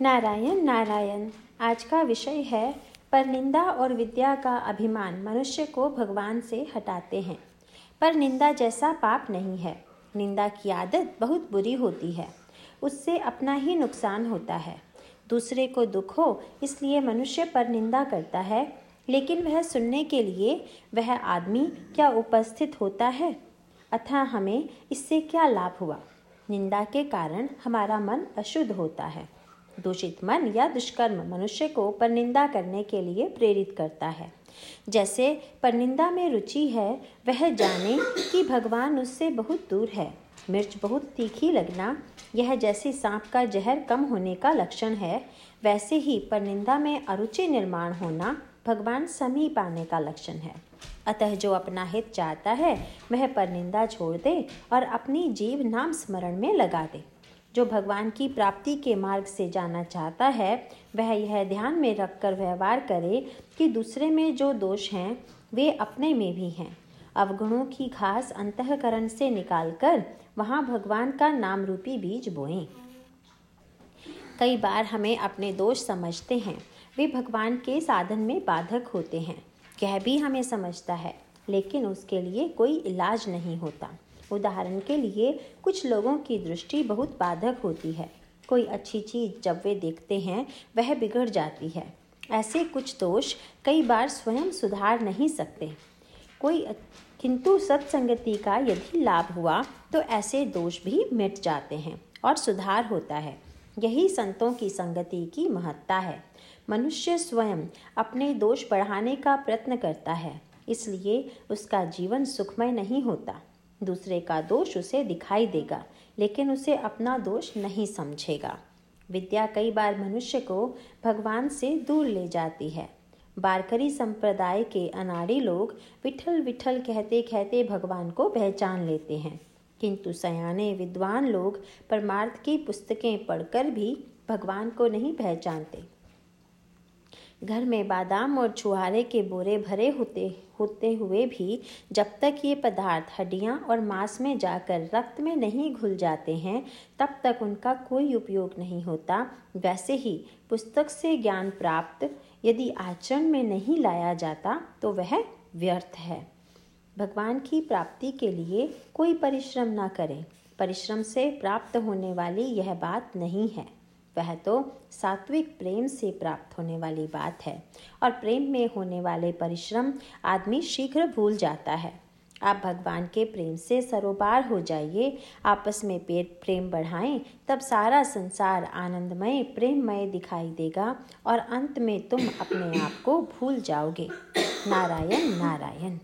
नारायण नारायण। आज का विषय है, पर निंदा और विद्या का अभिमान मनुष्य को भगवान से हटाते हैं। पर निंदा जैसा पाप नहीं है। निंदा की आदत बहुत बुरी होती है। उससे अपना ही नुकसान होता है। दूसरे को दुख हो, इसलिए मनुष्य पर निंदा करता है। लेकिन वह सुनने के लिए, वह आदमी क्या उपस्थित होता है? अतः हमें इससे क्या लाभ हुआ? निंदा के कारण हमारा मन अशुद्ध होता है। दूषित मन या दुष्कर्म मनुष्य को परनिंदा करने के लिए प्रेरित करता है। जैसे परनिंदा में रुचि है, वह जाने कि भगवान उससे बहुत दूर है। मिर्च बहुत तीखी लगना, यह जैसे सांप का जहर कम होने का लक्षण है, वैसे ही परनिंदा में अरुचि निर्माण होना भगवान समीप आने का लक्षण है। अतः जो अपना हित चाहता है, वह परनिंदा छोड़ दे और अपनी जीव नाम स्मरण में लगा दे। जो भगवान की प्राप्ति के मार्ग से जाना चाहता है, वह यह ध्यान में रखकर व्यवहार करे कि दूसरे में जो दोष हैं, वे अपने में भी हैं। अवगुणों की घास अंतकरण से निकालकर वहाँ भगवान का नाम रूपी बीज बोएँ। कई बार हमें अपने दोष समझते हैं, वे भगवान के साधन में बाधक होते हैं। यह भी हमें समझता है, लेकिन उसके लिए कोई इलाज नहीं होता। उदाहरण के लिए, कुछ लोगों की दृष्टि बहुत बाधक होती है। कोई अच्छी चीज़ जब वे देखते हैं, वह बिगड़ जाती है। ऐसे कुछ दोष कई बार स्वयं सुधार नहीं सकते। कोई किंतु सत्संगति का यदि लाभ हुआ तो ऐसे दोष भी मिट जाते हैं और सुधार होता है। यही संतों की संगति की महत्ता है। मनुष्य स्वयं अपने दोष बढ़ाने का प्रयत्न करता है, इसलिए उसका जीवन सुखमय नहीं होता। दूसरे का दोष उसे दिखाई देगा, लेकिन उसे अपना दोष नहीं समझेगा। विद्या कई बार मनुष्य को भगवान से दूर ले जाती है। बारकरी संप्रदाय के अनाड़ी लोग विठल विठल कहते कहते भगवान को पहचान लेते हैं। किंतु सयाने विद्वान लोग परमार्थ की पुस्तकें पढ़कर भी भगवान को नहीं पहचानते। घर में बादाम और छुहारे के बोरे भरे होते होते हुए भी जब तक ये पदार्थ हड्डियाँ और मांस में जाकर रक्त में नहीं घुल जाते हैं, तब तक उनका कोई उपयोग नहीं होता। वैसे ही पुस्तक से ज्ञान प्राप्त यदि आचरण में नहीं लाया जाता तो वह व्यर्थ है। भगवान की प्राप्ति के लिए कोई परिश्रम ना करें। परिश्रम से प्राप्त होने वाली यह बात नहीं है। वह तो सात्विक प्रेम से प्राप्त होने वाली बात है और प्रेम में होने वाले परिश्रम आदमी शीघ्र भूल जाता है। आप भगवान के प्रेम से सरोबार हो जाइए, आपस में पेट प्रेम बढ़ाएँ, तब सारा संसार आनंदमय, प्रेममय दिखाई देगा और अंत में तुम अपने आप को भूल जाओगे। नारायण नारायण।